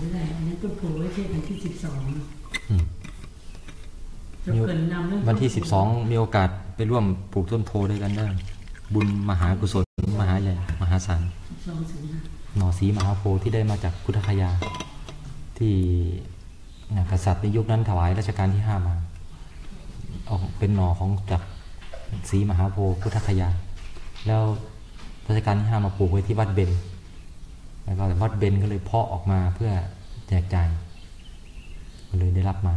ไม่ได้อันนั้นต้นโพไว้ที่วันที่สิบสองอืมจะเกินนำเรื่องวันที่สิบสองมีโอกาสไปร่วมปลูกต้นโพด้วยกันได้บุญมหากุศลมหาใหญ่มหาศาลสิบสองสิงหาหน่อสีมหาโพธิ์ที่ได้มาจากพุทธคยา ที่กษัตริย์ในยุคนั้นถวายรัชกาลที่ห้ามาเอาเป็นหน่อของจากสีมหาโพธิ์พุทธคยา แล้วรัชกาลที่ห้ามาปลูกไว้ที่วัดเบญ แล้วก็วัดเบญก็เลยเพาะออกมาเพื่อแจกจ่ายก็เลยได้รับมา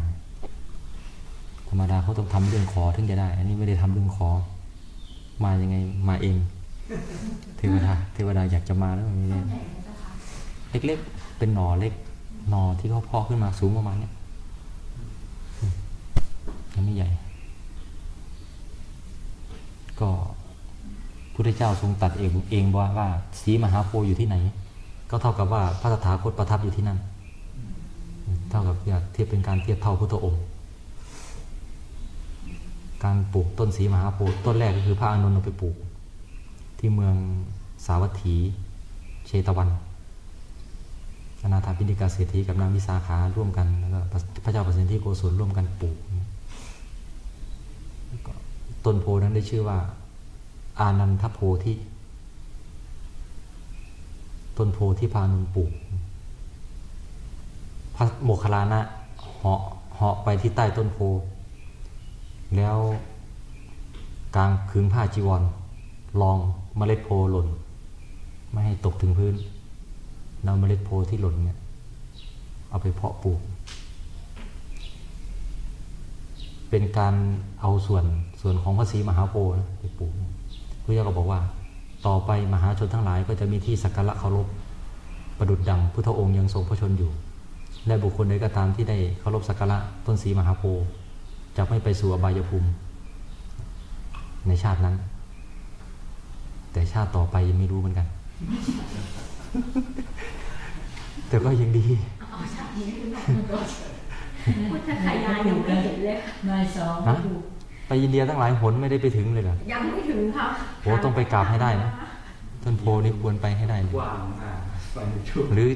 ธรรมดาเขาต้องทำเรื่องขอถึงจะได้ อันนี้ไม่ได้ทำเรื่องขอ มายังไงมาเอง เทวดา เทวดาอยากจะมาแล้วมันไม่ได้เล็กๆ เป็นหนอเล็กหนอที่เขาเพาะขึ้นมาสูงประมาณเนี้ยยังไม่ใหญ่ ก็พุทธเจ้าทรงตัดเองเองว่าว่าสีมหาโพธิ์อยู่ที่ไหน ก็เท่ากับว่าพระตถาคตประทับอยู่ที่นั่น เท่ากับเทียบเป็นการเทียบเท่าพุทธองค์ การปลูกต้นสีมหาโพธิ์ต้นแรกก็คือพระอานนท์เอาไปปลูก ที่เมืองสาวัตถี เชตวันอนาถาพิณิกาเศรษฐีกับนางวิสาขาร่วมกันแล้วก็พระเจ้าประสิทธิโกศลร่วมกันปลูกต้นโพนั้นได้ชื่อว่า อานันทโพธิ ต้นโพที่พานุนปลูกพระโมคคัลลานะเหาะเหาะไปที่ใต้ต้นโพ แล้วกลางขึงผ้าจีวรลองเมล็ดโพหล่น ไม่ให้ตกถึงพื้นนำเมล็ดโพที่หล่นเนี่ยเอาไปเพาะปลูก เป็นการเอาส่วนส่วนของพระศรีมหาโพธิ์นะไปปลูกพระเจ้าก็บอกว่า ต่อไปมหาชนทั้งหลายก็จะมีที่สักการะเคารพประดุดดังพุทธองค์ยังทรงพระชนอยู่ และบุคคลใดก็ตามที่ได้เคารพสักการะต้นศรีมหาโพธิ์จะไม่ไปสู่อบายภูมิ ในชาตินั้น แต่ชาติต่อไปยังไม่รู้เหมือนกัน แต่ก็ยังดีอ๋อชาตินี้คือพุทธคยายังไม่เห็นเลยนายสองฮะปลูก ไปอินเดียตั้งหลายหนไม่ได้ไปถึงเลยเหรอยังไม่ถึงค่ะโหต้องไปกราบให้ได้นะต้นโพนี่ควรไปให้ได้เลยกว้างมากไปในช่วงหรือ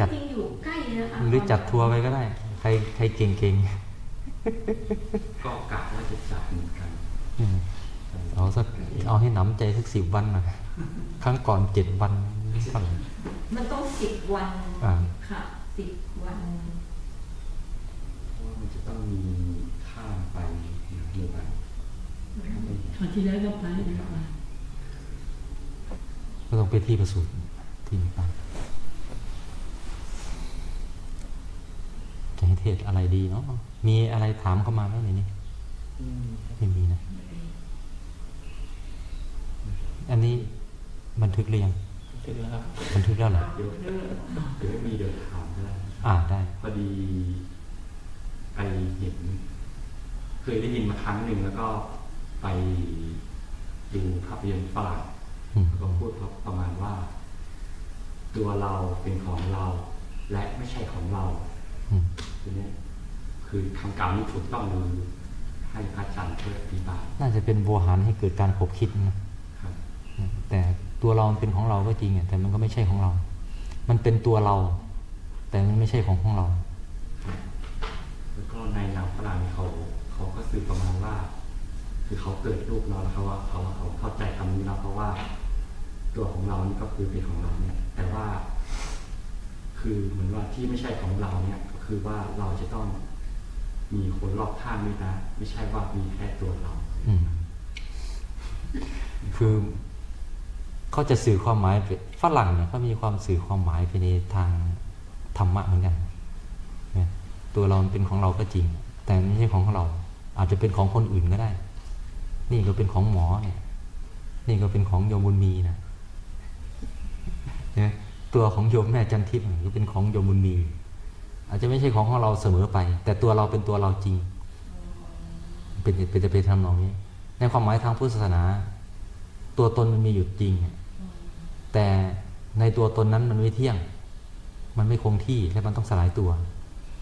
จัดจริงอยู่ใกล้นะคะหรือจัดทัวร์ไปก็ได้ ใครใครเก่งก็กะว่าจะจัดเหมือนกันๆอืมเอาสักเอาให้หนำใจสักสิบวันนะครั้งก่อนเจ็ดวันเท่าไหร่มันต้องสิบวันอ่าค่ะสิบวันเพราะว่ามันจะต้องมีข้ามไปหมู่บ้าน คราวที่แล้วก็ไปดีกว่าก็ต้องไปที่ประสูติที่นี่ไปจะให้เทศอะไรดีเนาะมีอะไรถามเข้ามาไหมในนี้ไม่มีนะ อันนี้บันทึกหรือยังถึงแล้วครับบันทึกแล้วเหรอเดี๋ยวเดี๋ยวมีเดี๋ยวถามได้อ่าได้พอดีไปเห็น เคยได้ยินมาครั้งหนึ่งแล้วก็ ไปดูภาพยนตร์ฝรั่งอืมแล้วก็พูดประมาณว่า ตัวเราเป็นของเรา และไม่ใช่ของเราอืมทีนี้คือคำกล่าวนี้ถูกต้องหรือให้พระอาจารย์ช่วยอธิบายน่าจะเป็นโวหารให้เกิดการขบคิดนะครับแต่ตัวเรามันเป็นของเราก็จริงอะแต่มันก็ไม่ใช่ของเรา มันเป็นตัวเรา แต่มันไม่ใช่ของของเรา แล้วก็ในหนังฝรั่งเขาเขาก็สื่อประมาณว่า คือเขาเกิดรูปเราแล้วเขาว่าเขาเขาเข้าใจคำนี้แล้วเพราะว่า ตัวของเรานี่ก็คือเป็นของเราเนี่ย แต่ว่า คือเหมือนว่าที่ไม่ใช่ของเราเนี่ย ก็คือว่าเราจะต้องมีคนรอบข้างด้วยนะ ไม่ใช่ว่ามีแค่ตัวเราคือเขาจะสื่อความหมายฝรั่งเนี่ยเขามีความสื่อความหมายไปในทางธรรมะเหมือนกันเนี่ยตัวเราเป็นของเราก็จริง แต่ไม่ใช่ของเรา อาจจะเป็นของคนอื่นก็ได้ นี่ก็เป็นของหมอเนี่ย นี่ก็เป็นของโยมบุญมีนะเนี่ยตัวของโยมแม่จันทิพย์ก็เป็นของโยมบุญมี อาจจะไม่ใช่ของของเราเสมอไป แต่ตัวเราเป็นตัวเราจริง เป็นเป็นจะเป็นทำนองนี้ ในความหมายทางพุทธศาสนา ตัวตนมันมีอยู่จริง แต่ในตัวตนนั้นมันไม่เที่ยง มันไม่คงที่และมันต้องสลายตัว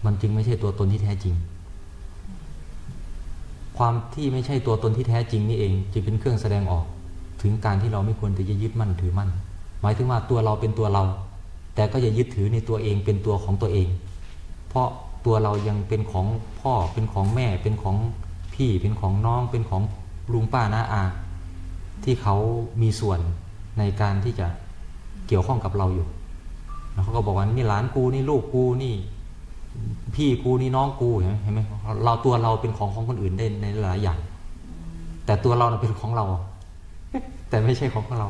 มันจึงไม่ใช่ตัวตนที่แท้จริง ความที่ไม่ใช่ตัวตนที่แท้จริงนี่เองจึงเป็นเครื่องแสดงออก ถึงการที่เราไม่ควรจะยึดมั่นถือมั่น หมายถึงว่าตัวเราเป็นตัวเรา แต่ก็อย่ายึดถือในตัวเองเป็นตัวของตัวเอง เพราะตัวเรายังเป็นของพ่อเป็นของแม่เป็นของพี่เป็นของน้องเป็นของลุงป้าน้าอา ที่เขามีส่วนในการที่จะเกี่ยวข้องกับเราอยู่แล้วเขาก็บอกว่านี่หลานกูนี่ลูกกูนี่ พี่กูนี่น้องกูเห็นไหมเห็นไหมเราตัวเราเป็นของของคนอื่นได้ในหลายอย่าง แต่ตัวเราเป็นของเรา แต่ไม่ใช่ของของเรา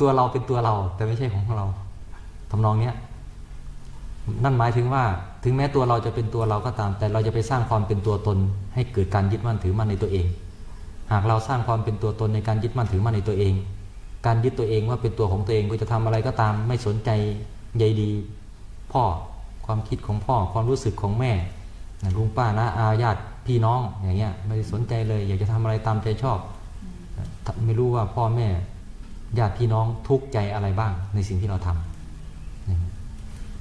ตัวเราเป็นตัวเรา แต่ไม่ใช่ของของเราทำนองเนี้ยนั่นหมายถึงว่า ถึงแม้ตัวเราจะเป็นตัวเราก็ตาม แต่เราจะไปสร้างความเป็นตัวตน ให้เกิดการยึดมั่นถือมั่นในตัวเอง หากเราสร้างความเป็นตัวตนในการยึดมั่นถือมั่นในตัวเอง การยึดตัวเองว่าเป็นตัวของตัวเองก็จะทำอะไรก็ตาม ไม่สนใจใยดี พ่อ ความคิดของพ่อความรู้สึกของแม่ลุงป้านะอาญาติพี่น้องอย่างเงี้ยไม่ได้สนใจเลย อยากจะทำอะไรตามใจชอบ ไม่รู้ว่าพ่อแม่ญาติพี่น้องทุกข์ใจอะไรบ้างในสิ่งที่เราทำนี่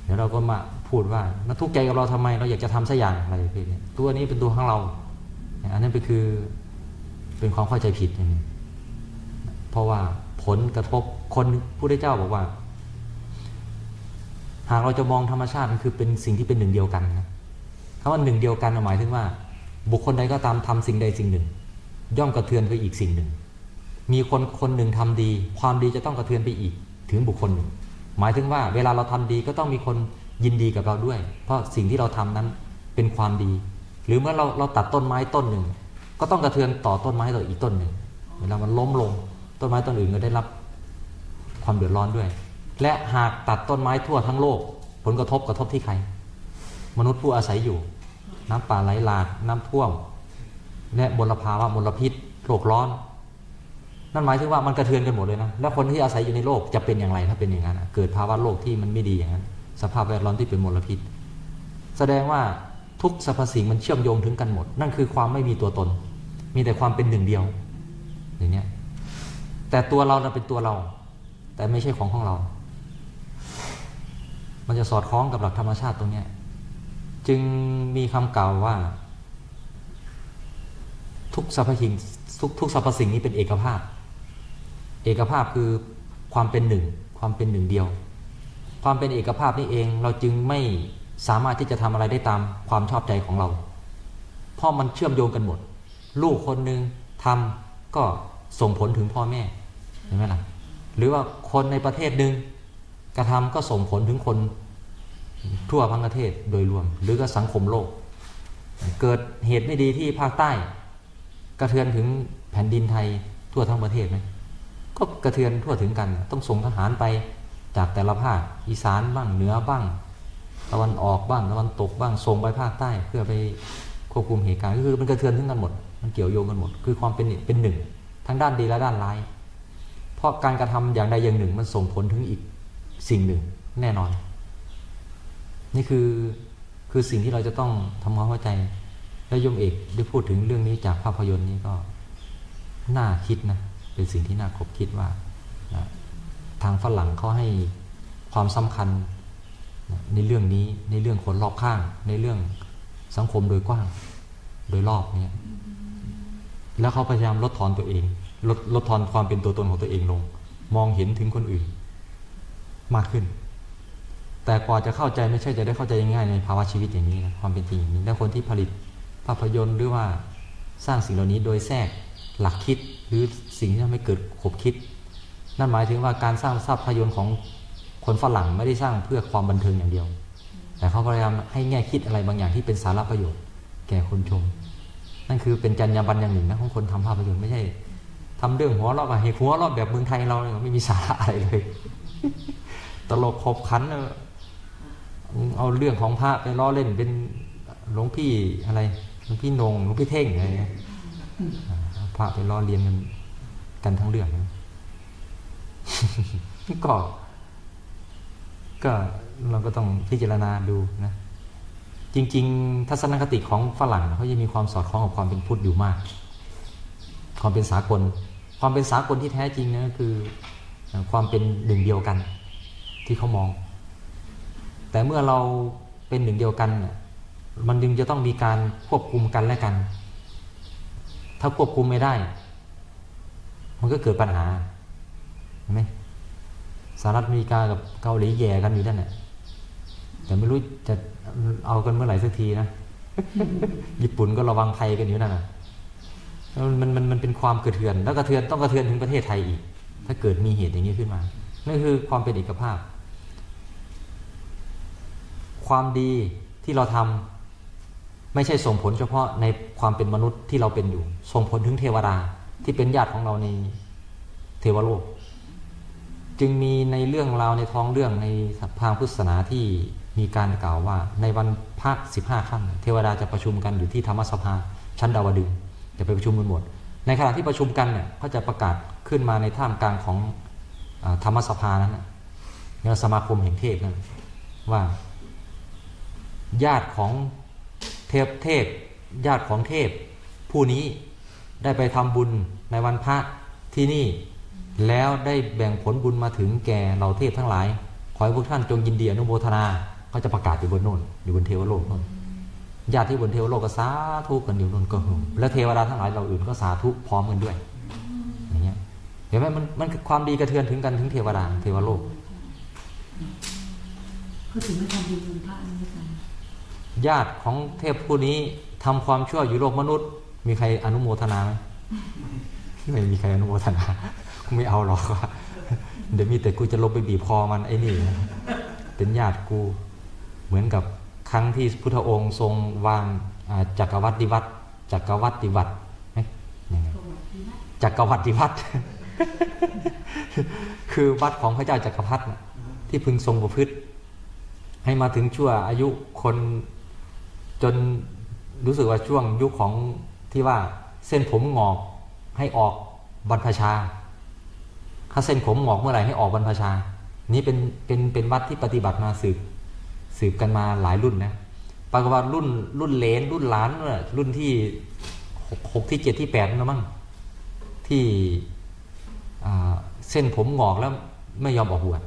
เดี๋ยวเราก็มาพูดว่าแล้วทุกข์ใจกับเราทำไม เราอยากจะทำสักอย่างอะไรไปเนี่ยตัวนี้เป็นตัวของเรา อันนั้นเป็นคือเป็นความเข้าใจผิดอย่างนี้เพราะว่าผลกระทบคนผู้ได้เจ้าบอกว่า หากเราจะมองธรรมชาติมันคือเป็นสิ่งที่เป็นหนึ่งเดียวกันนะคำว่าหนึ่งเดียวกันหมายถึงว่า บุคคลใดก็ตามทำสิ่งใดสิ่งหนึ่ง ย่อมกระเทือนไปอีกสิ่งหนึ่ง มีคนคนหนึ่งทำดี ความดีจะต้องกระเทือนไปอีก ถึงบุคคลหนึ่ง หมายถึงว่าเวลาเราทำดีก็ต้องมีคนยินดีกับเราด้วย เพราะสิ่งที่เราทำนั้นเป็นความดี หรือเมื่อเราเราตัดต้นไม้ต้นหนึ่ง ก็ต้องกระเทือนต่อต้นไม้ต่ออีกต้นหนึ่ง เวลามันล้มลง ต้นไม้ต้นอื่นก็ได้รับความเดือดร้อนด้วย และหากตัดต้นไม้ทั่วทั้งโลก ผลกระทบกระทบที่ใคร มนุษย์ผู้อาศัยอยู่ น้ำป่าไหลหลากน้ำท่วม และมลภาวะมลพิษโลกร้อน นั่นหมายถึงว่ามันกระเทือนกันหมดเลยนะ แล้วคนที่อาศัยอยู่ในโลกจะเป็นอย่างไรถ้าเป็นอย่างนั้นเกิดภาวะโลกที่มันไม่ดีอย่างนั้น สภาพแวดล้อมที่เป็นมลพิษ แสดงว่าทุกสรรพสิ่งมันเชื่อมโยงถึงกันหมด นั่นคือความไม่มีตัวตน มีแต่ความเป็นหนึ่งเดียว อย่างเนี้ยแต่ตัวเราเราเป็นตัวเรา แต่ไม่ใช่ของของเรา มันจะสอดคล้องกับหลักธรรมชาติตรงนี้จึงมีคำกล่าวว่า ทุกสรรพสิ่งทุกทุกสรรพสิ่งนี้เป็นเอกภาพ เอกภาพคือความเป็นหนึ่ง ความเป็นหนึ่งเดียว ความเป็นเอกภาพนี่เองเราจึงไม่สามารถที่จะทำอะไรได้ตามความชอบใจของเรา เพราะมันเชื่อมโยงกันหมด ลูกคนหนึ่งทำก็ส่งผลถึงพ่อแม่เห็นไหมล่ะหรือว่าคนในประเทศหนึ่ง กระทำก็ส่งผลถึงคนทั่วทั้งประเทศโดยรวม หรือก็สังคมโลก เกิดเหตุไม่ดีที่ภาคใต้ กระเทือนถึงแผ่นดินไทยทั่วทั้งประเทศไหมก็กระเทือนทั่วถึงกัน ต้องส่งทหารไปจากแต่ละภาคอีสานบ้างเหนือบ้างตะวันออกบ้างตะวันตกบ้างส่งไปภาคใต้เพื่อไปควบคุมเหตุการณ์ก็คือมันกระเทือนถึงกันหมด มันเกี่ยวโยงกันหมด คือความเป็นเป็นหนึ่ง ทั้งด้านดีและด้านร้าย เพราะการกระทำอย่างใดอย่างหนึ่งมันส่งผลถึงอีก สิ่งหนึ่งแน่นอน นี่คือคือสิ่งที่เราจะต้องทำความเข้าใจ แล้วยมเอกได้พูดถึงเรื่องนี้จากภาพยนตร์นี้ก็น่าคิดนะ เป็นสิ่งที่น่าคบคิดว่านะทางฝรั่งเขาให้ความสำคัญนะในเรื่องนี้ในเรื่องคนรอบข้าง ในเรื่องสังคมโดยกว้าง โดยรอบเนี่ยแล้วเขาพยายามลดทอนตัวเองลดลดทอนความเป็นตัวตนของตัวเองลง มองเห็นถึงคนอื่น มากขึ้น แต่กว่าจะเข้าใจไม่ใช่จะได้เข้าใจง่ายในภาวะชีวิตอย่างนี้นะความเป็นจริงอย่างนี้และคนที่ผลิตภาพยนตร์หรือว่าสร้างสิ่งเหล่านี้โดยแทรกหลักคิดหรือสิ่งที่ทำให้เกิดขบคิด นั่นหมายถึงว่าการสร้างภาพยนตร์ของคนฝรั่งไม่ได้สร้างเพื่อความบันเทิงอย่างเดียว แต่เขาพยายามให้แง่คิดอะไรบางอย่างที่เป็นสาระประโยชน์ แก่คนชม นั่นคือเป็นจรรยาบรรณอย่างหนึ่งนะของคนทำภาพยนตร์ไม่ใช่ทำเรื่องหัวราะอะเหตุหัวราะแบบเมืองไทยเราเนี่ยไม่มีสาระอะไรเลย ตลกขบขันเอาเรื่องของพระไปล้อเล่นเป็นหลวงพี่อะไรหลวงพี่นงหลวงพี่เท่งอะไรเงี้ยพระไปล้อเลียนกันกันทั้งเรื่องนะก็ก็เราก็ต้องพิจารณาดูนะ จริง ๆ ทัศนคติของฝรั่งเขาจะมีความสอดคล้องกับความเป็นพุทธอยู่มาก ความเป็นสากล ความเป็นสากลที่แท้จริงนะคือ ความเป็นหนึ่งเดียวกัน ที่เขามอง แต่เมื่อเราเป็นหนึ่งเดียวกันน่ะมันจึงจะต้องมีการควบคุมกันและกัน ถ้าควบคุมไม่ได้ มันก็เกิดปัญหาเห็นไหมสหรัฐอเมริกากับเกาหลีแย่กันอยู่นั่นแหละแต่ไม่รู้จะเอากันเมื่อไหร่สักทีนะ ญี่ปุ่นก็ระวังภัยกันอยู่นั่นนะแล้วมันมันมันเป็นความกระเทือน แล้วกระเทือนต้องกระเทือนถึงประเทศไทยอีก ถ้าเกิดมีเหตุอย่างนี้ขึ้นมา นั่นคือความเป็นเอกภาพ ความดีที่เราทำไม่ใช่ส่งผลเฉพาะในความเป็นมนุษย์ที่เราเป็นอยู่ ส่งผลถึงเทวดาที่เป็นญาติของเราในเทวโลก จึงมีในเรื่องราวในท้องเรื่องในทางพุทธศาสนาที่มีการกล่าวว่า ในวันภาคสิบห้าค่ำเทวดาจะประชุมกันอยู่ที่ธรรมสภา ชั้นดาวดึงจะไปประชุมกันหมด ในขณะที่ประชุมกันเนี่ยก็จะประกาศขึ้นมาในท่ามกลางของอธรรมสภานั้นนะในสมาคมแห่งเทพนั้นว่า ญาติของเทพเทพ ญาติของเทพ ผู้นี้ได้ไปทำบุญในวันพระที่นี่ แล้วได้แบ่งผลบุญมาถึงแก่เหล่าเทพทั้งหลาย ขอให้พวกท่านจงยินดีอนุโมทนาก็จะประกาศอยู่บนโน่นอยู่บนเทวโลกโน่นญาติที่บนเทวโลกก็สาธุกันอยู่โน่นก็หึมแล้วเทวดาทั้งหลายเราอื่นก็สาธุพร้อมกันด้วยอย่างเงี้ยเห็นไหมมันมันความดีกระเทือนถึงกันถึงเทวดาเทวโลกเขาถึงไม่ทำบุญบนพระนี่กัน ญาติของเทพผู้นี้ทำความชั่วอยู่โลกมนุษย์ มีใครอนุโมทนาไหมไม่มีใครอนุโมทนาไม่เอาหรอกเดี๋ยวมีแต่กูจะลงไปบีบคอมันไอ้นี่เป็นญาติกู เหมือนกับครั้งที่พุทธองค์ทรงวางจักรวรรดิวัตจักรวรรดิวัตรเอ๊ะยังไงจักรวรรดิวัตคือวัดของพระเจ้าจักรพรรดิที่พึงทรงประพฤติ ให้มาถึงชั่วอายุคน จนรู้สึกว่าช่วงยุคของที่ว่าเส้นผมงอกให้ออกบรรพชา ถ้าเส้นผมงอกเมื่อไหร่ให้ออกบรรพชา นี้เป็นเป็นเป็นวัดที่ปฏิบัติมาสืบสืบกันมาหลายรุ่นนะปรากฏว่ารุ่นรุ่นเลนรุ่นหลานเนี่ยรุ่นที่หกหกที่เจ็ดที่แปดนั่นนะมั้งที่เส้นผมงอกแล้วไม่ยอมออกบวช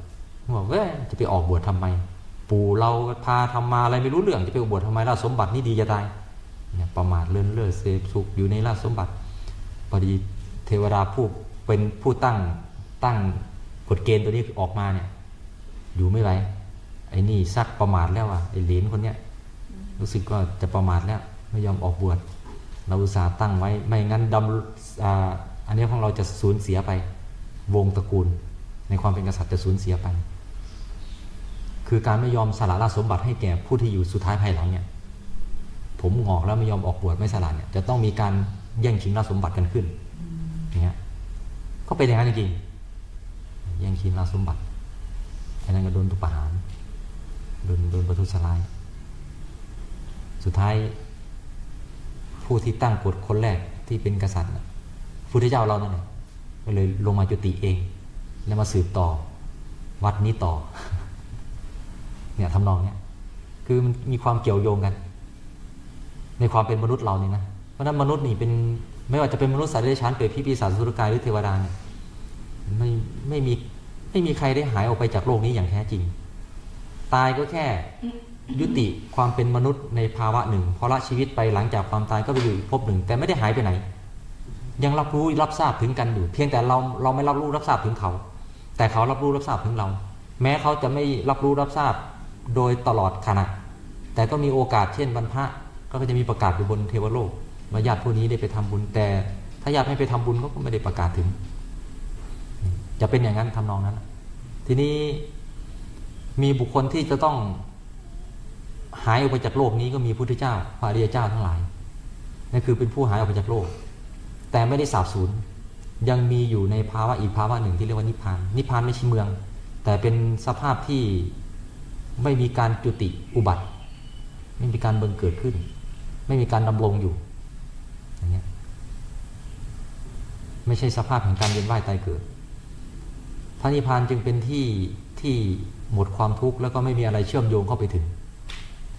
บอกว้ยจะไปออกบวชทำไม ปู่เราพาทำมาอะไรไม่รู้เรื่องจะไปออกบวชทำไมราชสมบัตินี่ดีจะตายเนี่ยประมาทเลื่อนเลื่อเสพสุขอยู่ในราชสมบัติพอดีเทวดาผู้เป็นผู้ตั้งตั้งกฎเกณฑ์ตัวนี้ออกมาเนี่ย อยู่ไม่ไหวไอ้นี่ซักประมาทแล้วอะไอ้เหลนคนเนี้ยรู้สึกก็จะประมาทแล้วไม่ยอมออกบวชเราอุตส่าห์ตั้งไว้ไม่งั้นดำอ่าอันนี้ของเราจะสูญเสียไป วงตระกูล ในความเป็นกษัตริย์จะสูญเสียไป คือการไม่ยอมสละราชสมบัติให้แก่ผู้ที่อยู่สุดท้ายภายหลังเนี่ยผมงอกแล้วไม่ยอมออกบวชไม่สละเนี่ยจะต้องมีการแย่งชิงราชสมบัติกันขึ้นเงี้ยก็เป็นอย่างนั้นจริงแย่งชิงราชสมบัติไอ้นั่นก็โดนตุปหารโดนโดนประทุษร้ายสุดท้ายผู้ที่ตั้งกฎคนแรกที่เป็นกษัตริย์พุทธเจ้าเรานั่นแหละก็เลยลงมาจุติเอง แล้วมาสืบต่อ วัดนี้ต่อ เนี่ยทำนองเนี้ยคือมันมีความเกี่ยวโยงกัน ในความเป็นมนุษย์เราเนี่ยนะเพราะฉะนั้นมนุษย์นี่เป็นไม่ว่าจะเป็นมนุษย์สัตว์เดรัจฉานเปรตผีปีศาจสุรกายหรือเทวดาเนี่ยไม่ไม่มีไม่มีใครได้หายออกไปจากโลกนี้อย่างแท้จริง ตายก็แค่ยุติความเป็นมนุษย์ในภาวะหนึ่งพอละชีวิตไปหลังจากความตายก็ไปอยู่อีกภพหนึ่ง แต่ไม่ได้หายไปไหน ยังรับรู้รับทราบถึงกันอยู่ เพียงแต่เราเราไม่รับรู้รับทราบถึงเขา แต่เขารับรู้รับทราบถึงเรา แม้เขาจะไม่รับรู้รับทราบ โดยตลอดขณะ แต่ก็มีโอกาสเช่นบรรพะก็จะมีประกาศอยู่บนเทวโลกว่าญาติผู้นี้ได้ไปทำบุญแต่ถ้าญาติไม่ไปทำบุญเขาก็ไม่ได้ประกาศถึง จะเป็นอย่างนั้นทำนองนั้น ทีนี้มีบุคคลที่จะต้องหายออกไปจากโลกนี้ก็มีพุทธเจ้าพระอริยเจ้าทั้งหลายนั่นคือเป็นผู้หายออกไปจากโลก แต่ไม่ได้สาบสูญยังมีอยู่ในภาวะอีกภาวะหนึ่งที่เรียกว่านิพพานนิพพานไม่ใช่เมือง แต่เป็นสภาพที่ ไม่มีการจุติอุบัติ ไม่มีการเบิงเกิดขึ้น ไม่มีการดำรงอยู่อย่างเงี้ยไม่ใช่สภาพแห่งการเวียนว่ายตายเกิด พระนิพพานจึงเป็นที่ที่หมดความทุกข์แล้วก็ไม่มีอะไรเชื่อมโยงเข้าไปถึง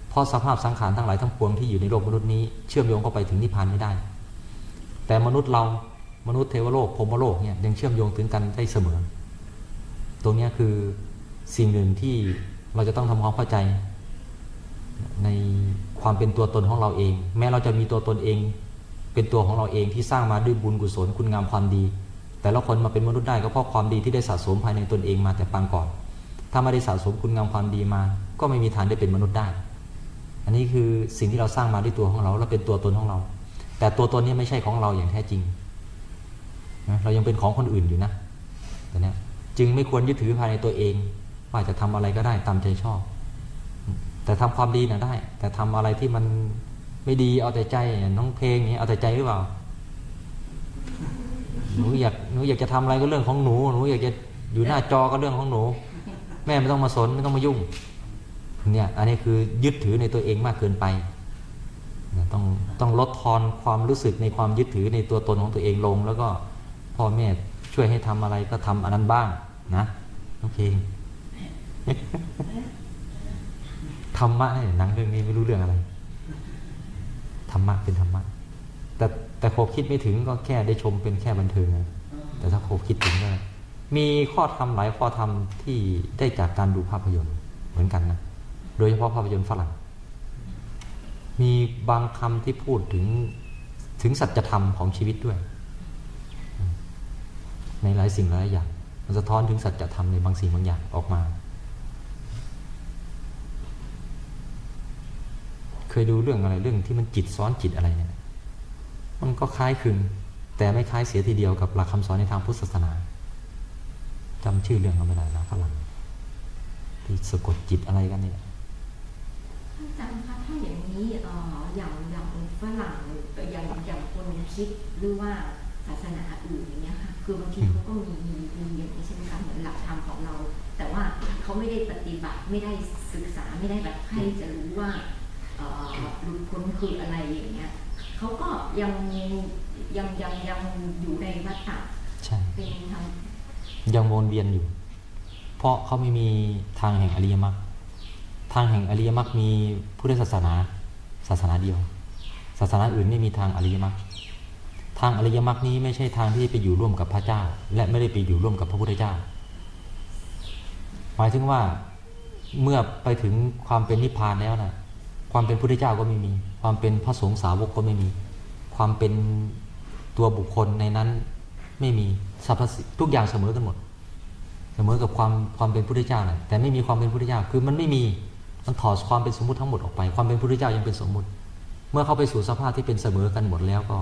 เพราะสภาพสังขารทั้งหลายทั้งปวงที่อยู่ในโลกมนุษย์นี้เชื่อมโยงเข้าไปถึงนิพพานไม่ได้ แต่มนุษย์เรามนุษย์เทวโลกพรมโลกเนี่ยยังเชื่อมโยงถึงกันได้เสมอ ตรงเนี้ยคือสิ่งหนึ่งที่ เราจะต้องทำความเข้าใจ ในความเป็นตัวตนของเราเอง แม้เราจะมีตัวตนเอง เป็นตัวของเราเองที่สร้างมาด้วยบุญกุศลคุณงามความดี แต่ละคนมาเป็นมนุษย์ได้ก็เพราะความดีที่ได้สะสมภายในตนเองมาแต่ปางก่อน ถ้าไม่ได้สะสมคุณงามความดีมา ก็ไม่มีทางได้เป็นมนุษย์ได้ อันนี้คือสิ่งที่เราสร้างมาด้วยตัวของเราและเป็นตัวตนของเรา แต่ตัวตนนี้ไม่ใช่ของเราอย่างแท้จริงเรายังเป็นของคนอื่นอยู่นะแต่เนี้ยจึงไม่ควรยึดถือภายในตัวเอง ว่าจะทำอะไรก็ได้ตามใจชอบ แต่ทำความดีนะได้ แต่ทำอะไรที่มันไม่ดีเอาแต่ใจน้องเพลงอย่างนี้เอาแต่ใจหรือเปล่าหนูอยากหนูอยากจะทำอะไรก็เรื่องของหนูหนูอยากจะอยู่หน้าจอก็เรื่องของหนู แม่ไม่ต้องมาสนไม่ต้องมายุ่งเนี่ยอันนี้คือยึดถือในตัวเองมากเกินไปต้องต้องลดทอนความรู้สึกในความยึดถือในตัวตนของตัวเองลง แล้วก็พ่อแม่ช่วยให้ทำอะไรก็ทำอันนั้นบ้างนะน้องเพลง ธรรมะเนี่ยหนังเรื่องนี้ไม่รู้เรื่องอะไร ธรรมะเป็นธรรมะ แต่แต่โคบคิดไม่ถึงก็แค่ได้ชมเป็นแค่บันเทิงแต่ถ้าโคบคิดถึงก็มีข้อธรรมหลายข้อธรรมที่ได้จากการดูภาพยนตร์เหมือนกันนะ โดยเฉพาะภาพยนตร์ฝรั่ง มีบางคำที่พูดถึงถึงสัจธรรมของชีวิตด้วย ในหลายสิ่งหลายอย่าง มันสะท้อนถึงสัจธรรมในบางสิ่งบางอย่างออกมา เคยดูเรื่องอะไรเรื่องที่มันจิตซ้อนจิตอะไรเนี่ย มันก็คล้ายคลึง แต่ไม่คล้ายเสียทีเดียวกับหลักคำสอนในทางพุทธศาสนาจำชื่อเรื่องเขาไม่ได้นะฝรั่งที่สะกดจิตอะไรกันเนี่ยอาจารย์คะถ้าอย่างนี้ออย่างอย่างฝรั่งอย่างอย่างคนคิดหรือว่าศาสนาอื่นอย่างเงี้ยค่ะคือบางทีเขาก็มีมีมีอย่างนี้ใช่ไหมคะเหมือนหลักธรรมของเรา แต่ว่าเขาไม่ได้ปฏิบัติไม่ได้ศึกษาไม่ได้แบบให้จะรู้ว่า หลุดพ้นคืออะไรอย่างเงี้ยเขาก็ยังยังยังยังอยู่ในวัฏฏะใช่เป็นทางยังวนเวียนอยู่ เพราะเขาไม่มีทางแห่งอริยมรรคทางแห่งอริยมรรคมีพุทธศาสนา ศาสนาเดียว ศาสนาอื่นไม่มีทางอริยมรรคทางอริยมรรคนี้ไม่ใช่ทางที่ไปอยู่ร่วมกับพระเจ้า และไม่ได้ไปอยู่ร่วมกับพระพุทธเจ้า หมายถึงว่าเมื่อไปถึงความเป็นนิพพานแล้วนะ ความเป็นพุทธเจ้าก็ไม่มี ความเป็นพระสงฆ์สาวกก็ไม่มี ความเป็นตัวบุคคลในนั้นไม่มีสรรพสิทุกอย่างเสมอกันหมด เสมอกับความความเป็นพุทธเจ้านะแต่ไม่มีความเป็นพุทธเจ้าคือมันไม่มีมันถอดความเป็นสมมติทั้งหมดออกไป ความเป็นพุทธเจ้ายังเป็นสมมติ เมื่อเข้าไปสู่สภาพที่เป็นเสมอกันหมดแล้วก็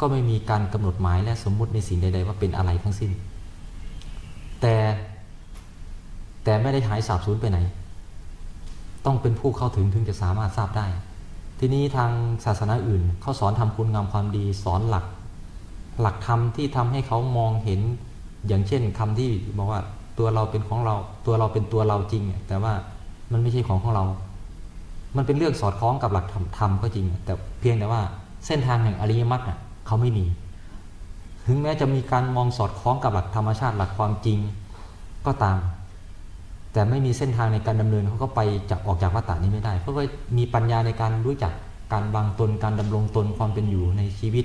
ก็ไม่มีการกำหนดหมายและสมมุติในสิ่งใด ๆ ว่าเป็นอะไรทั้งสิ้น แต่แต่ไม่ได้หายสาบสูญไปไหน ต้องเป็นผู้เข้าถึงถึงจะสามารถทราบได้ ทีนี้ทางศาสนาอื่นเขาสอนทำคุณงามความดีสอนหลัก หลักธรรมที่ทำให้เขามองเห็น อย่างเช่นคำที่บอกว่าตัวเราเป็นของเราตัวเราเป็นตัวเราจริง แต่ว่ามันไม่ใช่ของของเรา มันเป็นเรื่องสอดคล้องกับหลักธรรมธรรมก็จริง แต่เพียงแต่ว่าเส้นทางแห่งอริยมรรคเขาไม่มี ถึงแม้จะมีการมองสอดคล้องกับหลักธรรมชาติหลักความจริงก็ตาม แต่ไม่มีเส้นทางในการดำเนินเขาก็ไปจากออกจากวัฏฏะนี้ไม่ได้ เพราะว่ามีปัญญาในการรู้จักการวางตนการดำรงตนความเป็นอยู่ในชีวิต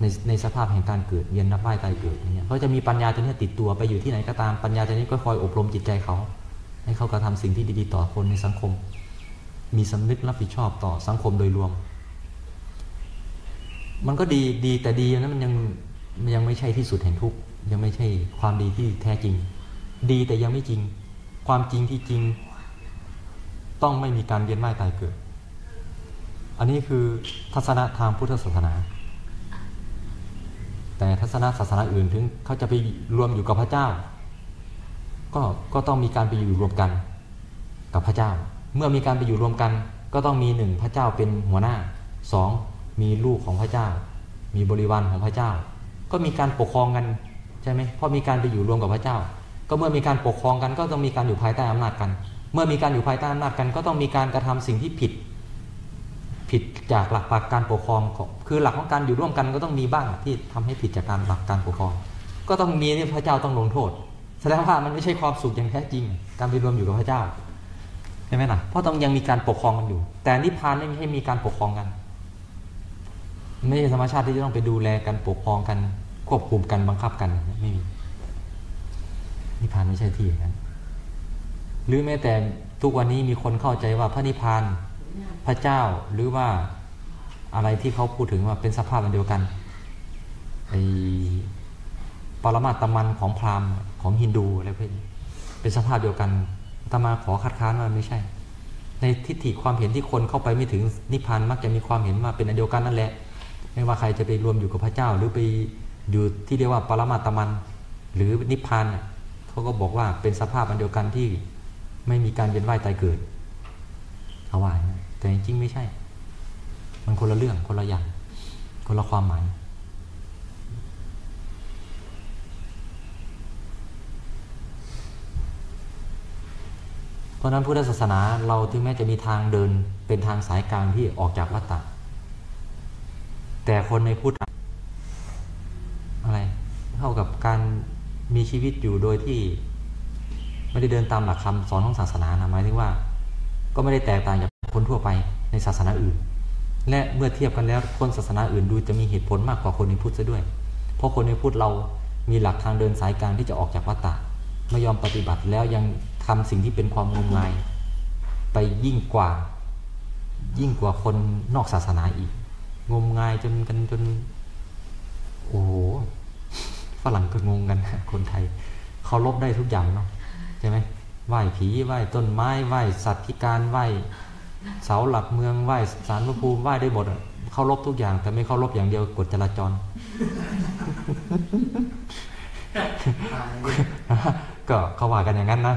ในในสภาพแห่งการเกิดเวียนรับว่ายตายเกิดอย่างเงี้ยเขาจะมีปัญญาตัวนี้ติดตัวไปอยู่ที่ไหนก็ตามปัญญาตัวนี้ก็คอยอบรมจิตใจเขา ให้เขากระทำสิ่งที่ดีๆต่อคนในสังคม มีสำนึกรับผิดชอบต่อสังคมโดยรวม มันก็ดีดีแต่ดีนะมันยังมันยังไม่ใช่ที่สุดแห่งทุกยังไม่ใช่ความดีที่แท้จริง ดีแต่ยังไม่จริง ความจริงที่จริง ต้องไม่มีการเวียนว่ายตายเกิด อันนี้คือทัศนะทางพุทธศาสนา แต่ทัศนะศาสนาอื่นถึงเขาจะไปรวมอยู่กับพระเจ้า ก็ก็ต้องมีการไปอยู่รวมกันกับพระเจ้า เมื่อมีการไปอยู่รวมกัน ก็ต้องมีหนึ่งพระเจ้าเป็นหัวหน้าสองมีลูกของพระเจ้า มีบริวารของพระเจ้า ก็มีการปกครองกันใช่ไหมเพราะมีการไปอยู่รวมกับพระเจ้า ก็เมื่อมีการปกครองกัน ก็ต้องมีการอยู่ภายใต้อำนาจกัน เมื่อมีการอยู่ภายใต้อำนาจกัน ก็ต้องมีการกระทำสิ่งที่ผิด ผิดจากหลักปกการปกครองของคือหลักของการอยู่ร่วมกันก็ต้องมีบ้างที่ทำให้ผิดจากการหลักการปกครอง ก็ต้องมีที่พระเจ้าต้องลงโทษแสดงว่ามันไม่ใช่ความสุขอย่างแท้จริง การไปรวมอยู่กับพระเจ้าใช่ไหมล่ะเพราะต้องยังมีการปกครองกันอยู่ แต่นิพพานไม่ใช่มีการปกครองกันไม่ใช่ธรรมชาติที่จะต้องไปดูแลกันปกครองกันควบคุมกันบังคับกันไม่มี นิพพานไม่ใช่ที่อย่างนั้นหรือแม้แต่ทุกวันนี้มีคนเข้าใจว่าพระนิพพานพระเจ้าหรือว่าอะไรที่เขาพูดถึงว่าเป็นสภาพอันเดียวกันไอปรมาตมันของพราหมณ์ของฮินดูอะไรพวกนี้เป็นสภาพเดียวกันตมาขอคัดค้านว่าไม่ใช่ ในทิฏฐิความเห็นที่คนเข้าไปไม่ถึงนิพพานมักจะมีความเห็นว่าเป็นอันเดียวกันนั่นแหละ ไม่ว่าใครจะไปรวมอยู่กับพระเจ้า หรือไปอยู่ที่เรียกว่าปรมาตมันหรือนิพพานน่ะ เขาก็บอกว่าเป็นสภาพอันเดียวกันที่ไม่มีการเวียนว่ายตายเกิดเขาว่าแต่จริงๆไม่ใช่ มันคนละเรื่องคนละอย่างคนละความหมาย เพราะนั้นพุทธศาสนาเราถึงแม้จะมีทางเดินเป็นทางสายกลางที่ออกจากวัฏฏะแต่คนในพุทธอะไรเท่ากับ มีชีวิตอยู่โดยที่ ไม่ได้เดินตามหลักคำสอนของศาสนานะหมายถึงว่า ก็ไม่ได้แตกต่างจากคนทั่วไปในศาสนาอื่น และเมื่อเทียบกันแล้วคนศาสนาอื่นดูจะมีเหตุผลมากกว่าคนในพุทธซะด้วย เพราะคนในพุทธเรามีหลักทางเดินสายกลางที่จะออกจากวัฏฏะไม่ยอมปฏิบัติแล้วยังทำสิ่งที่เป็นความงมงาย ไปยิ่งกว่ายิ่งกว่าคนนอกศาสนาอีก งมงายจนกันจน โอ้โห ฝรั่งก็งงกันคนไทยเขาลบได้ทุกอย่างเนาะใช่ไหมไหว้ผีไหว้ต้นไม้ไหว้สัตว์พิการไหว้เสาหลักเมืองไหว้สารพระภูมิไหว้ได้หมดอะเขาลบทุกอย่าง แต่ไม่เขาลบอย่างเดียวกฎจราจรก็เขาว่ากันอย่างนั้นนะ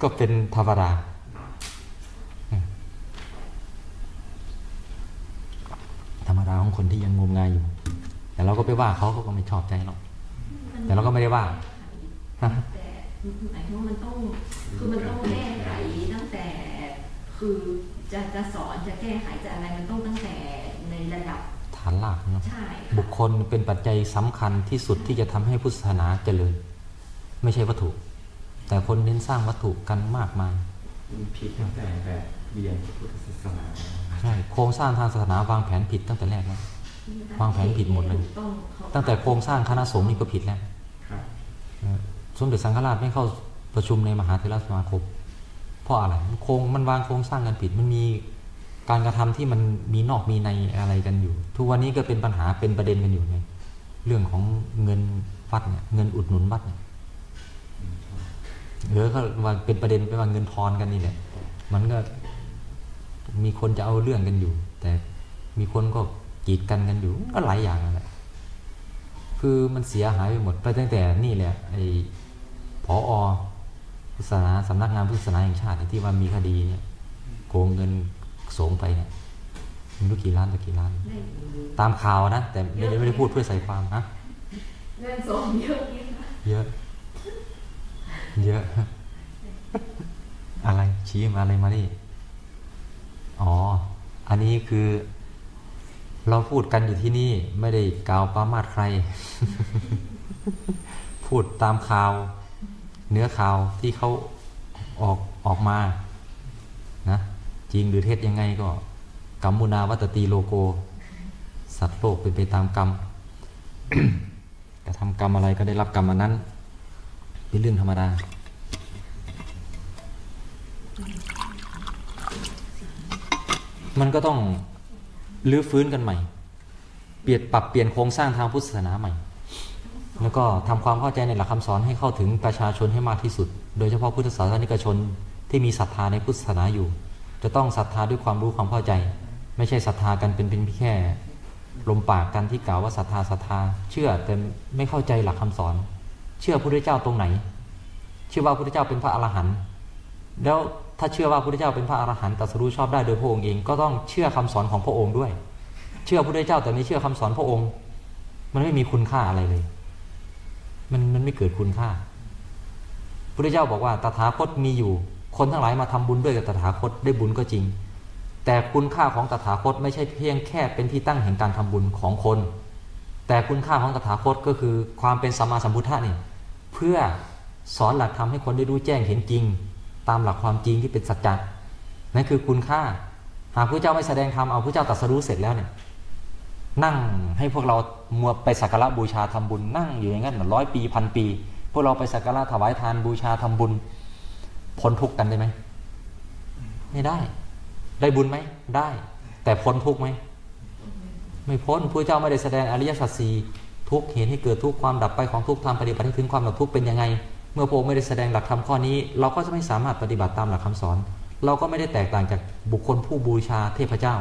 ก็เป็นธรรมดาธรรมดาของคนที่ยังงมงายอยู่ แต่เราก็ไปว่าเขาเขาก็ไม่ชอบใจหรอกแต่เราก็ไม่ได้ว่าแต่หมายถึงว่ามันต้องคือมันต้องแก้ไขตั้งแต่ คือจะจะสอนจะแก้ไขจะอะไรมันต้องตั้งแต่ในระดับฐานหลักเนาะใช่บุคคลเป็นปัจจัยสำคัญที่สุดที่จะทำให้พุทธศาสนาเจริญ ไม่ใช่วัตถุ แต่คนเน้นสร้างวัตถุกันมากมายมันผิดตั้งแต่แบบเรียนพุทธศาสนาใช่โครงสร้างทางศาสนาวางแผนผิดตั้งแต่แรกแล้ ววางแผนผิดหมดเลยต้องเขาตั้งแต่โครงสร้างคณะสงฆ์นี่ก็ผิดแล้วครับสมเด็จสังฆราชไม่เข้าประชุมในมหาเถรสมาคมเพราะอะไรมันโครงมันวางโครงสร้างกันผิดมันมีการกระทำที่มันมีนอกมีในอะไรกันอยู่ ทุกวันนี้ก็เป็นปัญหาเป็นประเด็นกันอยู่ไงเรื่องของเงินวัดเนี่ยเงินอุดหนุนวัดเนี่ยเออก็ว่าเป็นประเด็นไปว่าเงินทอนกันนี่แหละมันก็มีคนจะเอาเรื่องกันอยู่ แต่มีคนก็ กีดกันกันอยู่ก็หลายอย่างนั่นแหละคือมันเสียหายไปหมดไปตั้งแต่นี่แหละไอ้ผอพุทธศาสนาสำนักงานพุทธศาสนาแห่งชาติที่ว่ามีคดีเนี่ยโกงเงินสงฆ์ไปเนี่ยไม่รู้กี่ล้านต่อกี่ล้านได้ตามข่าวนะ แต่ไม่ได้ไม่ได้พูดเพื่อใส่ความนะเงินส่งเยอะนี่ค่ะเยอะ เยอะ อะไรชี้มาอะไรมาดิอ๋อ อันนี้คือ เราพูดกันอยู่ที่นี่ไม่ได้กล่าวปรามาสใคร พูดตามข่าว เนื้อข่าวที่เขาออกออกมานะจริงหรือเท็จยังไงก็กัมมุนาวัตตีโลโก สัตว์โลกเป็นไปตามกรรมกระทำกรรมอะไรก็ได้รับกรรมอันนั้น เป็นเรื่องธรรมดามันก็ต้อง รื้อฟื้นกันใหม่ เปลี่ยนปรับเปลี่ยนโครงสร้างทางพุทธศาสนาใหม่ แล้วก็ทำความเข้าใจในหลักคำสอนให้เข้าถึงประชาชนให้มากที่สุด โดยเฉพาะพุทธศาสนิกชนที่มีศรัทธาในพุทธศาสนาอยู่ จะต้องศรัทธาด้วยความรู้ความเข้าใจ ไม่ใช่ศรัทธากันเป็นเป็นแค่ลมปากกันที่กล่าวว่าศรัทธาศรัทธา เชื่อแต่ไม่เข้าใจหลักคำสอน เชื่อพระพุทธเจ้าตรงไหน เชื่อว่าพระพุทธเจ้าเป็นพระอรหันต์แล้ว ถ้าเชื่อว่าพระพุทธเจ้าเป็นพระอรหันต์ตรัสรู้ชอบได้โดยพระองค์เองก็ต้องเชื่อคำสอนของพระองค์ด้วย เชื่อพระพุทธเจ้าแต่ไม่เชื่อคำสอนพระองค์ มันไม่มีคุณค่าอะไรเลย มันมันไม่เกิดคุณค่าพระพุทธเจ้าบอกว่าตถาคตมีอยู่ คนทั้งหลายมาทำบุญด้วยกับตถาคตได้บุญก็จริง แต่คุณค่าของตถาคตไม่ใช่เพียงแค่เป็นที่ตั้งแห่งการทำบุญของคน แต่คุณค่าของตถาคตก็คือความเป็นสัมมาสัมพุทธะนี่เพื่อสอนหลักธรรมให้คนได้รู้แจ้งเห็นจริง ตามหลักความจริงที่เป็นสัจจะนั่นคือคุณค่า หากพระเจ้าไม่แสดงธรรมเอาพระเจ้าตรัสรู้เสร็จแล้วเนี่ยนั่งให้พวกเรามัวไปสักการะบูชาทำบุญ นั่งอยู่อย่างนั้นร้อยปีพันปี พวกเราไปสักการะถวายทานบูชาทำบุญพ้นทุกข์กันได้ไหมไม่ได้ ได้บุญไหมได้ แต่พ้นทุกข์ไหมไม่พ้นพระเจ้าไม่ได้แสดงอริยสัจสี่ทุกเหตุให้เกิดทุกความดับไปของทุกทำปฏิบัติให้ถึงความดับทุกเป็นยังไง เมื่อพระองค์ไม่ได้แสดงหลักธรรมข้อนี้ เราก็จะไม่สามารถปฏิบัติตามหลักคำสอน เราก็ไม่ได้แตกต่างจากบุคคลผู้บูชาเทพเจ้า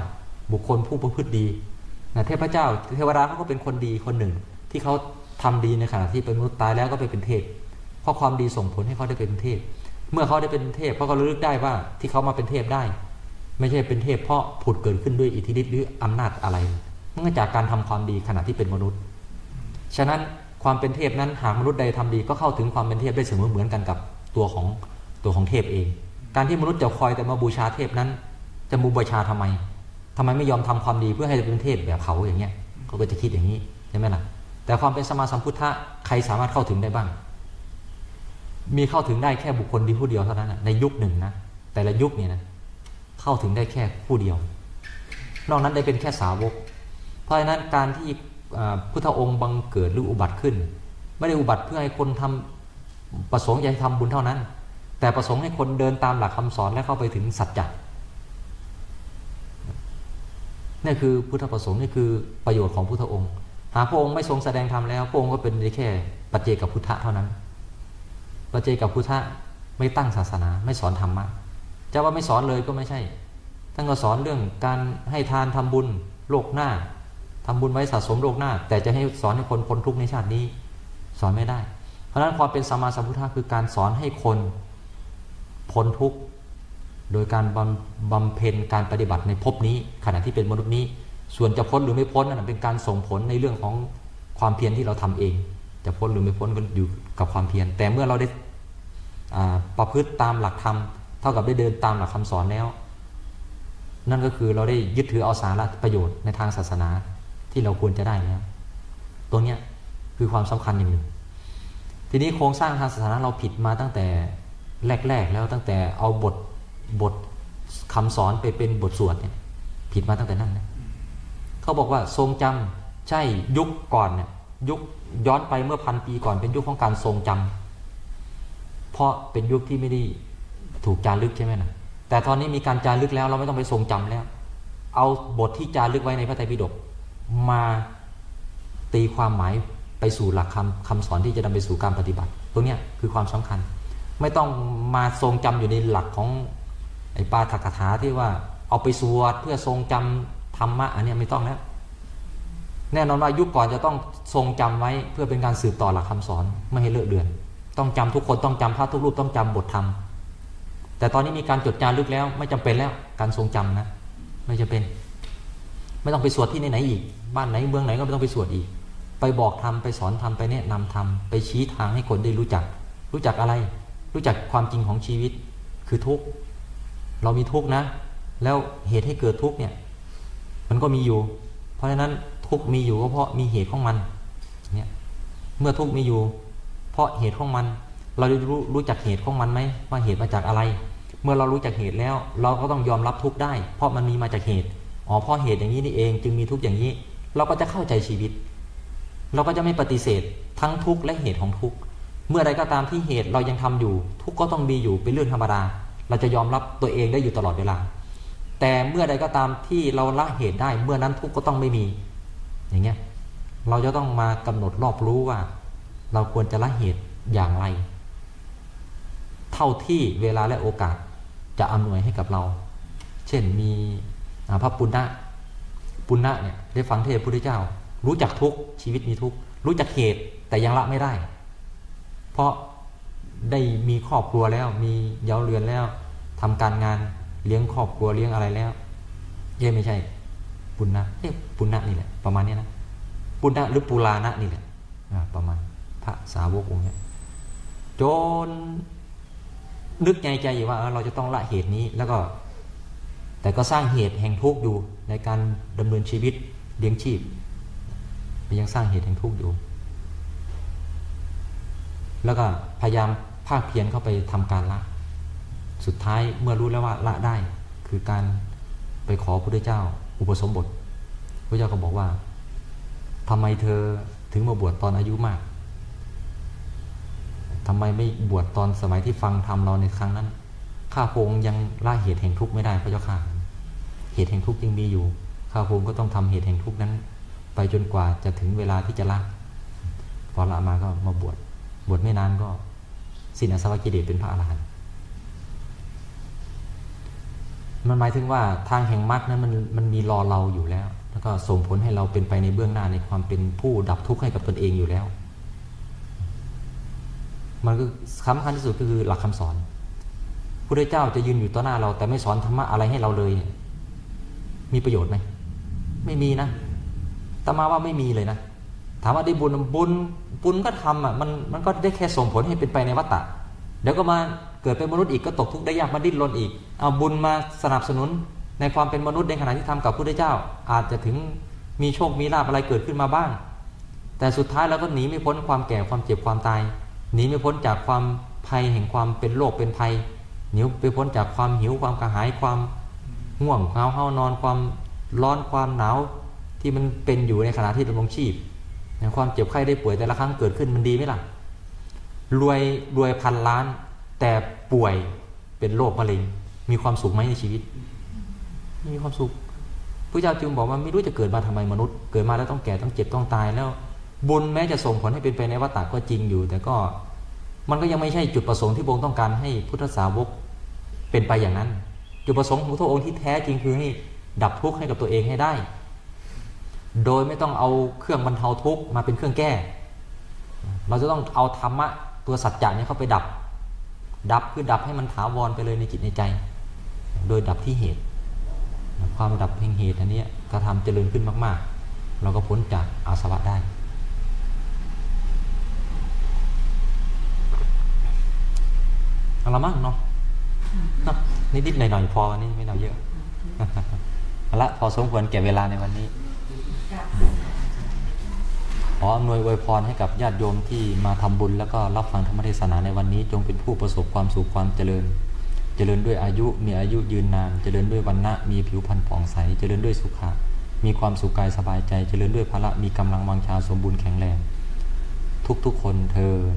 บุคคลผู้ประพฤติดีนะเทพเจ้า เทวดาเขาก็เป็นคนดีคนหนึ่ง ที่เขาทำดีในขณะที่เป็นมนุษย์ตายแล้วก็ไปเป็นเทพเพราะความดีส่งผลให้เขาได้เป็นเทพ เมื่อเขาได้เป็นเทพเขาก็ระลึกได้ว่าที่เขามาเป็นเทพได้ ไม่ใช่เป็นเทพเพราะผุดเกิดขึ้นด้วยอิทธิฤทธิ์หรืออำนาจอะไรมันก็จากการทำความดีขณะที่เป็นมนุษย์ ฉะนั้น ความเป็นเทพนั้นหากมนุษย์ใดทำดีก็เข้าถึงความเป็นเทพได้เสมอเหมือนกันกับตัวของตัวของเทพเอง การที่มนุษย์จะคอยแต่มาบูชาเทพนั้น จะบูบูชาทำไมทำไมไม่ยอมทำความดีเพื่อให้เป็นเทพแบบเขาอย่างเงี้ยเขาก็จะคิดอย่างนี้ใช่ไหมล่ะแต่ความเป็นสมาสัมพุทธะใครสามารถเข้าถึงได้บ้าง มีเข้าถึงได้แค่บุคคลดีผู้เดียวเท่านั้นนะในยุคหนึ่งนะแต่ละยุคเนี่ยนะเข้าถึงได้แค่ผู้เดียว นอกนั้นได้เป็นแค่สาวก เพราะฉะนั้นการที่ พุทธองค์บังเกิดหรืออุบัติขึ้น ไม่ได้อุบัติเพื่อให้คนทำประสงค์อยากให้ทำบุญเท่านั้น แต่ประสงค์ให้คนเดินตามหลักคำสอนและเข้าไปถึงสัจจะนี่คือพุทธประสงค์นี่คือประโยชน์ของพุทธองค์ หากพระองค์ไม่ทรงแสดงธรรมแล้วพระองค์ก็เป็นได้แค่ปัจเจกับพุทธะเท่านั้น ปัจเจกับพุทธะไม่ตั้งศาสนาไม่สอนธรรมะจะว่าไม่สอนเลยก็ไม่ใช่ท่านก็สอนเรื่องการให้ทานทำบุญโลกหน้า ทำบุญไว้สะสมโลกหน้า แต่จะให้สอนให้คนพ้นทุกข์ในชาตินี้ สอนไม่ได้ เพราะฉะนั้นความเป็นสัมมาสัมพุทธะคือการสอนให้คนพ้นทุกข์โดยการบำบำเพ็ญการปฏิบัติในภพนี้ ขณะที่เป็นมนุษย์นี้ ส่วนจะพ้นหรือไม่พ้นนั่นเป็นการส่งผลในเรื่องของความเพียรที่เราทำเอง จะพ้นหรือไม่พ้นก็อยู่กับความเพียรแต่เมื่อเราได้ประพฤติตามหลักธรรมเท่ากับได้เดินตามหลักคำสอนแล้ว นั่นก็คือเราได้ยึดถือเอาสาระประโยชน์ในทางศาสนา ที่เราควรจะได้แล้วตัวเนี้ยคือความสำคัญอย่างหนึ่ง ทีนี้โครงสร้างทางศาสนาเราผิดมาตั้งแต่แรก ๆ แล้วตั้งแต่เอาบทบทคำสอนไปเป็นบทสวดเนี่ยผิดมาตั้งแต่นั้นนะเขาบอกว่าทรงจำใช่ยุคก่อนเนี่ยยุคย้อนไปเมื่อพันปีก่อนเป็นยุคของการทรงจำเพราะเป็นยุคที่ไม่ได้ถูกจารึกใช่ไหมนะแต่ตอนนี้มีการจารึกแล้วเราไม่ต้องไปทรงจำแล้ว เอาบทที่จารึกไว้ในพระไตรปิฎก มาตีความหมายไปสู่หลักคำคำสอนที่จะนำไปสู่การปฏิบัติ ตรงนี้คือความสำคัญ ไม่ต้องมาทรงจำอยู่ในหลักของไอ้ปาฐกถาที่ว่าเอาไปสวดเพื่อทรงจำธรรมะอันเนี้ยไม่ต้องแล้วแน่นอนว่ายุคก่อนจะต้องทรงจำไว้เพื่อเป็นการสืบต่อหลักคำสอนไม่ให้เลอะเลือน ต้องจำทุกคนต้องจำพระทุกรูปต้องจำบทธรรมแต่ตอนนี้มีการจดจารึกแล้ว ไม่จำเป็นแล้วการทรงจำนะ ไม่จำเป็น ไม่ต้องไปสวดที่ไหนๆอีก บ้านไหนเมืองไหนก็ไม่ต้องไปสวดอีก ไปบอกทำไปสอนทำไปแนะนำทำไปชี้ทางให้คนได้รู้จัก รู้จักอะไร รู้จักความจริงของชีวิต คือทุกข์เรามีทุกข์นะ แล้วเหตุให้เกิดทุกข์เนี่ย มันก็มีอยู่ เพราะฉะนั้นทุกข์มีอยู่ก็เพราะมีเหตุของมันเนี่ยเมื่อทุกข์มีอยู่ เพราะเหตุของมัน เราจะรู้รู้จักเหตุของมันไหมว่าเหตุมาจากอะไร เมื่อเรารู้จักเหตุแล้ว เราก็ต้องยอมรับทุกข์ได้ เพราะมันมีมาจากเหตุ อ๋อเพราะเหตุอย่างนี้นี่เองจึงมีทุกข์อย่างนี้ เราก็จะเข้าใจชีวิต เราก็จะไม่ปฏิเสธทั้งทุกข์และเหตุของทุกข์เมื่อใดก็ตามที่เหตุเรายังทำอยู่ ทุกข์ก็ต้องมีอยู่เป็นเรื่องธรรมดา เราจะยอมรับตัวเองได้อยู่ตลอดเวลา แต่เมื่อใดก็ตามที่เราละเหตุได้ เมื่อนั้นทุกข์ก็ต้องไม่มี อย่างเงี้ยเราจะต้องมากำหนดรอบรู้ว่า เราควรจะละเหตุอย่างไร เท่าที่เวลาและโอกาสจะอำนวยให้กับเรา เช่นมี พระปุณณะปุณณะเนี่ยได้ฟังเทศน์พระพุทธเจ้า รู้จักทุกชีวิตมีทุกรู้จักเหตุแต่ยังละไม่ได้ เพราะได้มีครอบครัวแล้วมีเย้าเรือนแล้วทำการงานเลี้ยงครอบครัวเลี้ยงอะไรแล้วเย่ไม่ใช่ ปุณณะเอ๊ปุณณะนี่แหละประมาณนี้นะปุณณะหรือปุลานะนี่แหละประมาณพระสาวกองค์นี้จนนึกในใจอยู่ว่าเราจะต้องละเหตุนี้แล้วก็ แต่ก็สร้างเหตุแห่งทุกข์อยู่ในการดำเนินชีวิตเลี้ยงชีพมันยังสร้างเหตุแห่งทุกข์อยู่ แล้วก็พยายามภาคเพียรเข้าไปทำการละ สุดท้ายเมื่อรู้แล้วว่าละได้ คือการไปขอพระพุทธเจ้า อุปสมบทพระเจ้าก็บอกว่าทำไมเธอถึงมาบวชตอนอายุมากทำไมไม่บวชตอนสมัยที่ฟังธรรมเราในครั้งนั้นข้าพงยังละเหตุแห่งทุกข์ไม่ได้พระเจ้าค่ะ เหตุแห่งทุกข์ยังมีอยู่ ข้าพงก็ต้องทำเหตุแห่งทุกข์นั้น ไปจนกว่าจะถึงเวลาที่จะละพอละมาก็มาบวชบวชไม่นานก็สิ้นอสวกิเลสเป็นพระอรหันต์มันหมายถึงว่าทางแห่งมรรคนั้นมันมันมีรอเราอยู่แล้ว แล้วก็ส่งผลให้เราเป็นไปในเบื้องหน้าในความเป็นผู้ดับทุกข์ให้กับตนเองอยู่แล้ว มันก็สำคัญที่สุดก็คือหลักคำสอนพระเจ้าจะยืนอยู่ต่อหน้าเราแต่ไม่สอนธรรมะอะไรให้เราเลย มีประโยชน์ไหมไม่มีนะตมาว่าไม่มีเลยนะ ถามว่าได้บุญบุญบุญก็ทำอะมันมันก็ได้แค่ส่งผลให้เป็นไปในวัฏฏะเดี๋ยวก็มาเกิดเป็นมนุษย์อีกก็ตกทุกข์ได้ยากมาดิ้นรนอีกเอาบุญมาสนับสนุนในความเป็นมนุษย์ในขณะที่ทำกับพระพุทธเจ้า อาจจะถึงมีโชคมีลาภอะไรเกิดขึ้นมาบ้าง แต่สุดท้ายเราก็หนีไม่พ้นความแก่ความเจ็บความตายหนีไม่พ้นจากความภัยแห่งความเป็นโรคเป็นภัยหนีไปพ้นจากความหิวความกระหายความ ง่วงความเฮานอนความร้อนความหนาวที่มันเป็นอยู่ในขณะที่ดำรงชีพความเจ็บไข้ได้ป่วยแต่ละครั้งเกิดขึ้นมันดีไหมล่ะ รวยรวยพันล้าน แต่ป่วยเป็นโรคมะเร็ง มีความสุขไหมในชีวิต มีความสุขพระเจ้าจึงบอกว่าไม่รู้จะเกิดมาทำไมมนุษย์ เกิดมาแล้วต้องแก่ต้องเจ็บต้องตายแล้ว บุญแม้จะส่งผลให้เป็นไปในวัฏฏะก็จริงอยู่ แต่ก็มันก็ยังไม่ใช่จุดประสงค์ที่พระองค์ต้องการให้พุทธสาวกเป็นไปอย่างนั้น จุดประสงค์ของพระองค์ที่แท้จริงคือให้ดับทุกข์ให้กับตัวเองให้ได้ โดยไม่ต้องเอาเครื่องบรรเทาทุกข์มาเป็นเครื่องแก้ เราจะต้องเอาธรรมะตัวสัจจะนี้เข้าไปดับ ดับคือดับให้มันถาวรไปเลยในจิตในใจ โดยดับที่เหตุ ความดับแห่งเหตุอันนี้ถ้าทำเจริญขึ้นมาก ๆ เราก็พ้นจากอาสวะได้ เอาละมั้งเนาะ นาะนิดๆหน่อยๆพอนี่ไม่เอาเยอะเอาละพอสมควรแก่เวลาในวันนี้ ขออำนวยอวยพรให้กับญาติโยมที่มาทำบุญแล้วก็รับฟังธรรมเทศนาในวันนี้ จงเป็นผู้ประสบความสุขความเจริญ เจริญด้วยอายุมีอายุยืนนาน เจริญด้วยวันณะมีผิวพรรณผ่องใส เจริญด้วยสุขะมีความสุขกายสบายใจ เจริญด้วยพละมีกำลังวังชาสมบูรณ์แข็งแรง ทุกๆคนเทอญ